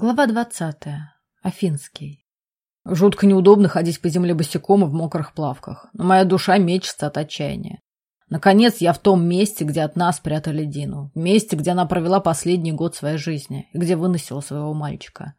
Глава двадцатая. Афинский. Жутко неудобно ходить по земле босиком и в мокрых плавках, но моя душа мечется от отчаяния. Наконец, я в том месте, где от нас спрятали Дину. Месте, где она провела последний год своей жизни и где выносила своего мальчика.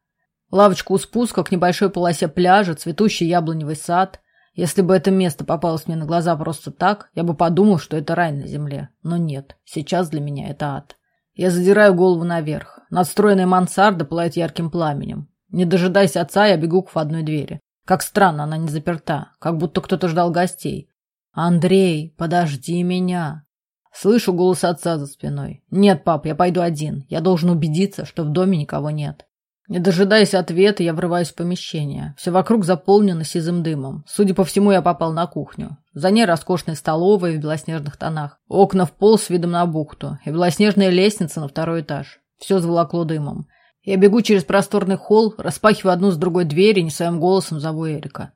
Лавочка у спуска к небольшой полосе пляжа, цветущий яблоневый сад. Если бы это место попалось мне на глаза просто так, я бы подумал, что это рай на земле. Но нет, сейчас для меня это ад. Я задираю голову наверх. Надстроенная мансарда пылает ярким пламенем. Не дожидаясь отца, я бегу к входной двери. Как странно, она не заперта. Как будто кто-то ждал гостей. «Андрей, подожди меня!» Слышу голос отца за спиной. «Нет, пап, я пойду один. Я должен убедиться, что в доме никого нет». Не дожидаясь ответа, я врываюсь в помещение. Все вокруг заполнено сизым дымом. Судя по всему, я попал на кухню. За ней роскошная столовая в белоснежных тонах. Окна в пол с видом на бухту. И белоснежная лестница на второй этаж. Все заволокло дымом. Я бегу через просторный холл, распахиваю одну с другой двери и не своим голосом зову Эрика.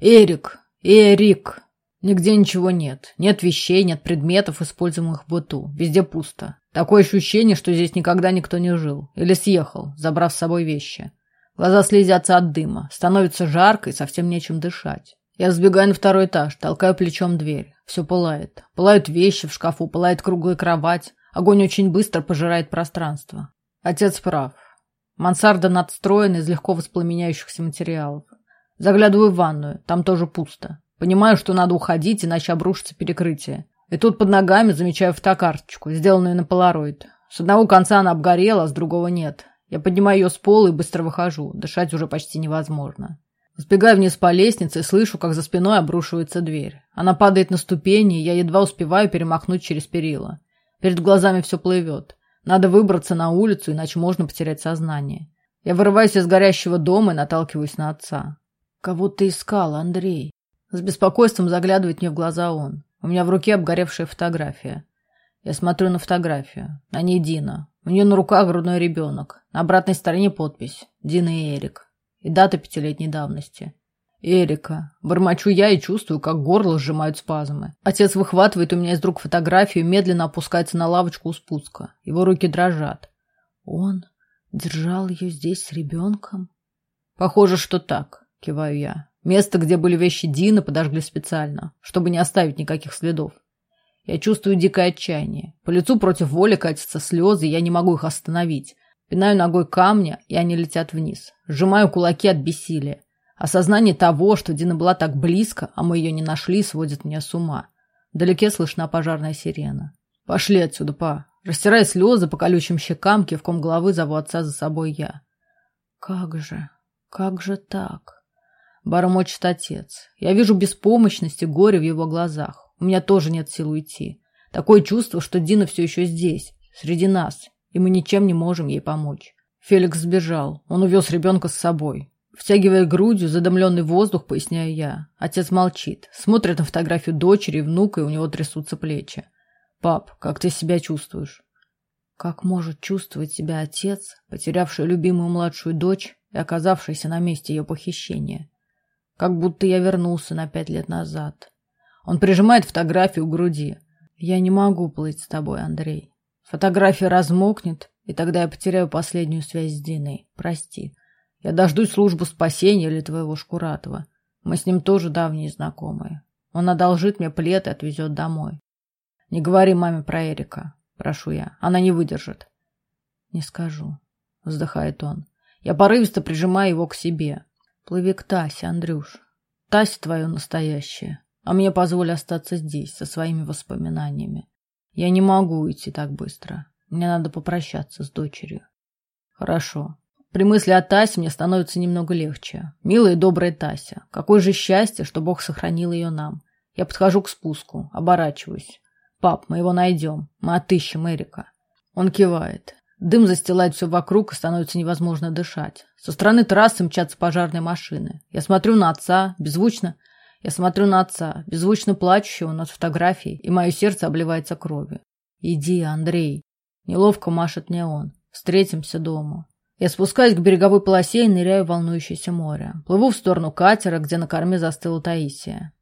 «Эрик! Эрик!» Нигде ничего нет. Нет вещей, нет предметов, используемых в быту. Везде пусто. Такое ощущение, что здесь никогда никто не жил. Или съехал, забрав с собой вещи. Глаза слезятся от дыма. Становится жарко и совсем нечем дышать. Я сбегаю на второй этаж, толкаю плечом дверь. Все пылает. Пылают вещи в шкафу, пылает круглая кровать. Огонь очень быстро пожирает пространство. Отец прав. Мансарда надстроена из легко воспламеняющихся материалов. Заглядываю в ванную. Там тоже пусто. Понимаю, что надо уходить, иначе обрушится перекрытие. И тут под ногами замечаю фотокарточку, сделанную на полароид. С одного конца она обгорела, а с другого нет. Я поднимаю ее с пола и быстро выхожу. Дышать уже почти невозможно. Сбегаю вниз по лестнице и слышу, как за спиной обрушивается дверь. Она падает на ступени, и я едва успеваю перемахнуть через перила. Перед глазами все плывет. Надо выбраться на улицу, иначе можно потерять сознание. Я вырываюсь из горящего дома и наталкиваюсь на отца. «Кого ты искал, Андрей?» С беспокойством заглядывает мне в глаза он. У меня в руке обгоревшая фотография. Я смотрю на фотографию. На ней Дина. У нее на руках грудной ребенок. На обратной стороне подпись. Дина и Эрик. И дата пятилетней давности. Эрика. Бормочу я и чувствую, как горло сжимают спазмы. Отец выхватывает у меня из рук фотографию и медленно опускается на лавочку у спуска. Его руки дрожат. Он держал ее здесь с ребенком? Похоже, что так, киваю я. Место, где были вещи Дины, подожгли специально, чтобы не оставить никаких следов. Я чувствую дикое отчаяние. По лицу против воли катятся слезы, я не могу их остановить. Пинаю ногой камня, и они летят вниз. Сжимаю кулаки от бессилия. Осознание того, что Дина была так близко, а мы ее не нашли, сводит меня с ума. Вдалеке слышна пожарная сирена. «Пошли отсюда, па!» Растирая слезы по колючим щекам, кивком головы зову отца за собой я. «Как же, как же так?» Бормочет отец. Я вижу беспомощность и горе в его глазах. У меня тоже нет сил уйти. Такое чувство, что Дина все еще здесь, среди нас, и мы ничем не можем ей помочь. Феликс сбежал. Он увез ребенка с собой. Втягивая грудью задымленный воздух, поясняю я. Отец молчит. Смотрит на фотографию дочери и внука, и у него трясутся плечи. «Пап, как ты себя чувствуешь?» Как может чувствовать себя отец, потерявший любимую младшую дочь и оказавшийся на месте ее похищения? Как будто я вернулся на пять лет назад. Он прижимает фотографию к груди. Я не могу плыть с тобой, Андрей. Фотография размокнет, и тогда я потеряю последнюю связь с Диной. Прости. Я дождусь службу спасения или твоего Шкуратова. Мы с ним тоже давние знакомые. Он одолжит мне плед и отвезет домой. Не говори маме про Эрика, прошу я. Она не выдержит. Не скажу, вздыхает он. Я порывисто прижимаю его к себе. Плыви к Тасе, Андрюш. Тася твое настоящее. А мне позволь остаться здесь, со своими воспоминаниями. Я не могу уйти так быстро. Мне надо попрощаться с дочерью. Хорошо. При мысли о Тасе мне становится немного легче. Милая и добрая Тася. Какое же счастье, что Бог сохранил ее нам. Я подхожу к спуску, оборачиваюсь. Пап, мы его найдем. Мы отыщем Эрика. Он кивает. Дым застилает все вокруг, и становится невозможно дышать. Со стороны трассы мчатся пожарные машины. Я смотрю на отца, беззвучно. Я смотрю на отца, беззвучно плачущего над фотографией, и мое сердце обливается кровью. «Иди, Андрей!» Неловко машет мне он. «Встретимся дома». Я спускаюсь к береговой полосе и ныряю в волнующееся море. Плыву в сторону катера, где на корме застыла Таисия.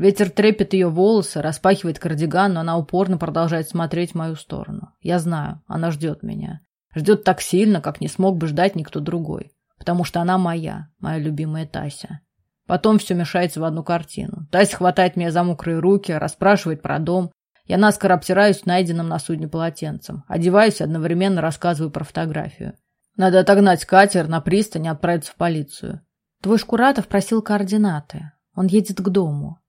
Ветер трепет ее волосы, распахивает кардиган, но она упорно продолжает смотреть в мою сторону. Я знаю, она ждет меня. Ждет так сильно, как не смог бы ждать никто другой. Потому что она моя, моя любимая Тася. Потом все мешается в одну картину. Тася хватает меня за мокрые руки, расспрашивает про дом. Я наскоро обтираюсь найденным на судне полотенцем. Одеваюсь и одновременно рассказываю про фотографию. Надо отогнать катер на пристань и отправиться в полицию. Твой Шкуратов просил координаты. Он едет к дому.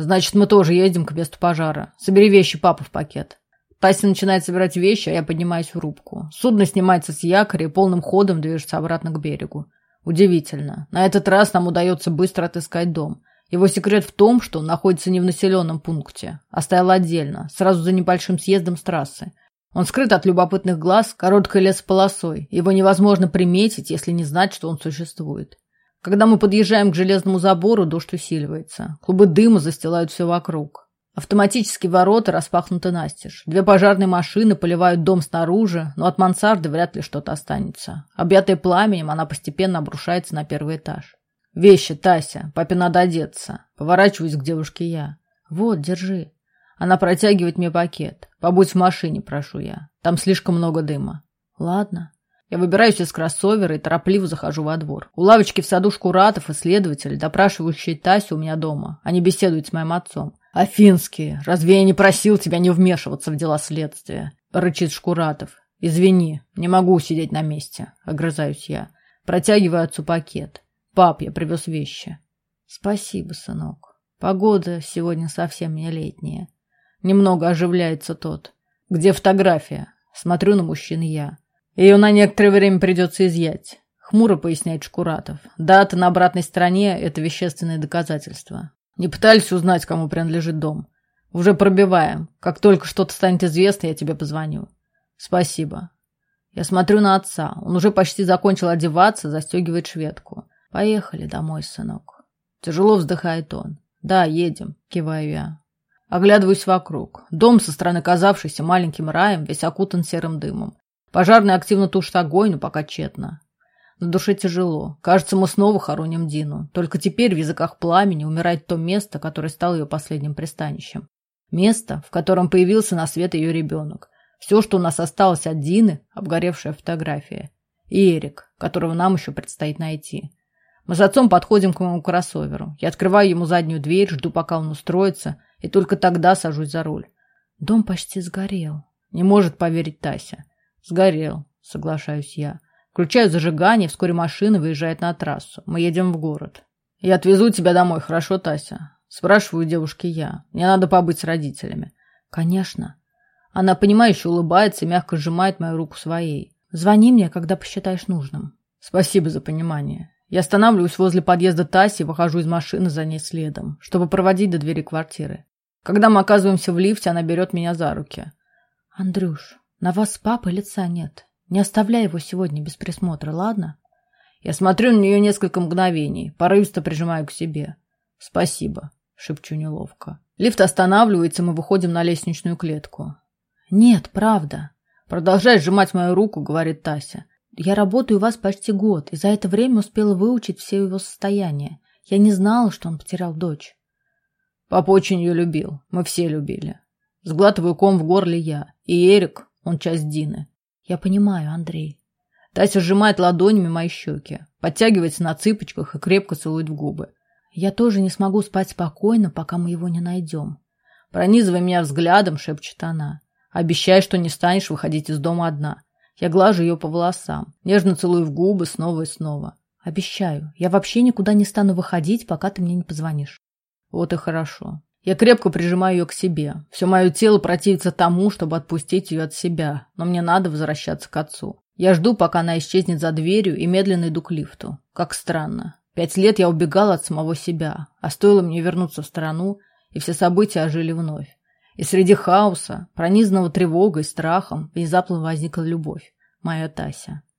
Значит, мы тоже едем к месту пожара. Собери вещи папы в пакет. Тася начинает собирать вещи, а я поднимаюсь в рубку. Судно снимается с якоря и полным ходом движется обратно к берегу. Удивительно. На этот раз нам удается быстро отыскать дом. Его секрет в том, что он находится не в населенном пункте, а стоял отдельно, сразу за небольшим съездом с трассы. Он скрыт от любопытных глаз короткой лесополосой. Его невозможно приметить, если не знать, что он существует. Когда мы подъезжаем к железному забору, дождь усиливается. Клубы дыма застилают все вокруг. Автоматические ворота распахнуты настежь. Две пожарные машины поливают дом снаружи, но от мансарды вряд ли что-то останется. Объятая пламенем, она постепенно обрушается на первый этаж. «Вещи, Тася. Папе надо одеться». Поворачиваюсь к девушке я. «Вот, держи». Она протягивает мне пакет. «Побудь в машине, прошу я. Там слишком много дыма». «Ладно». Я выбираюсь из кроссовера и торопливо захожу во двор. У лавочки в саду Шкуратов исследователь, допрашивающий Тасю у меня дома. Они беседуют с моим отцом. «Афинские, разве я не просил тебя не вмешиваться в дела следствия?» — рычит Шкуратов. «Извини, не могу сидеть на месте», — огрызаюсь я. Протягиваю отцу пакет. «Пап, я привез вещи». «Спасибо, сынок. Погода сегодня совсем не летняя». Немного оживляется тот. «Где фотография?» Смотрю на мужчин я. Ее на некоторое время придется изъять. Хмуро поясняет Шкуратов. Дата на обратной стороне – это вещественное доказательство. Не пытались узнать, кому принадлежит дом. Уже пробиваем. Как только что-то станет известно, я тебе позвоню. Спасибо. Я смотрю на отца. Он уже почти закончил одеваться, застегивает шведку. Поехали домой, сынок. Тяжело вздыхает он. Да, едем, киваю я. Оглядываюсь вокруг. Дом, со стороны казавшийся маленьким раем, весь окутан серым дымом. Пожарные активно тушат огонь, но пока тщетно. На душе тяжело. Кажется, мы снова хороним Дину. Только теперь в языках пламени умирает то место, которое стало ее последним пристанищем. Место, в котором появился на свет ее ребенок. Все, что у нас осталось от Дины, обгоревшая фотография. И Эрик, которого нам еще предстоит найти. Мы с отцом подходим к моему кроссоверу. Я открываю ему заднюю дверь, жду, пока он устроится, и только тогда сажусь за руль. Дом почти сгорел. Не может поверить Тася. Сгорел, соглашаюсь я. Включаю зажигание, вскоре машина выезжает на трассу. Мы едем в город. Я отвезу тебя домой, хорошо, Тася? Спрашиваю девушки я. Мне надо побыть с родителями. Конечно. Она, понимающе улыбается и мягко сжимает мою руку своей. Звони мне, когда посчитаешь нужным. Спасибо за понимание. Я останавливаюсь возле подъезда Таси и выхожу из машины за ней следом, чтобы проводить до двери квартиры. Когда мы оказываемся в лифте, она берет меня за руки. Андрюш, на вас с папой лица нет. Не оставляй его сегодня без присмотра, ладно? Я смотрю на нее несколько мгновений, порывисто прижимаю к себе. Спасибо, шепчу неловко. Лифт останавливается, мы выходим на лестничную клетку. Нет, правда. Продолжай сжимать мою руку, говорит Тася. Я работаю у вас почти год, и за это время успела выучить все его состояния. Я не знала, что он потерял дочь. Папа очень ее любил. Мы все любили. Сглатываю ком в горле я. И Эрик, он часть Дины. Я понимаю, Андрей. Тася сжимает ладонями мои щеки, подтягивается на цыпочках и крепко целует в губы. Я тоже не смогу спать спокойно, пока мы его не найдем. Пронизывая меня взглядом, шепчет она. Обещай, что не станешь выходить из дома одна. Я глажу ее по волосам, нежно целую в губы снова и снова. Обещаю, я вообще никуда не стану выходить, пока ты мне не позвонишь. Вот и хорошо. Я крепко прижимаю ее к себе. Все мое тело противится тому, чтобы отпустить ее от себя, но мне надо возвращаться к отцу. Я жду, пока она исчезнет за дверью, и медленно иду к лифту. Как странно. Пять лет я убегала от самого себя, а стоило мне вернуться в страну, и все события ожили вновь. И среди хаоса, пронизанного тревогой, страхом, внезапно возникла любовь. Моя Тася.